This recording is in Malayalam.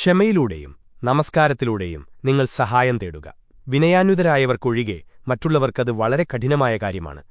ക്ഷമയിലൂടെയും നമസ്കാരത്തിലൂടെയും നിങ്ങൾ സഹായം തേടുക. വിനയാനുതരായവർക്കൊഴികെ മറ്റുള്ളവർക്കത് വളരെ കഠിനമായ കാര്യമാണ്.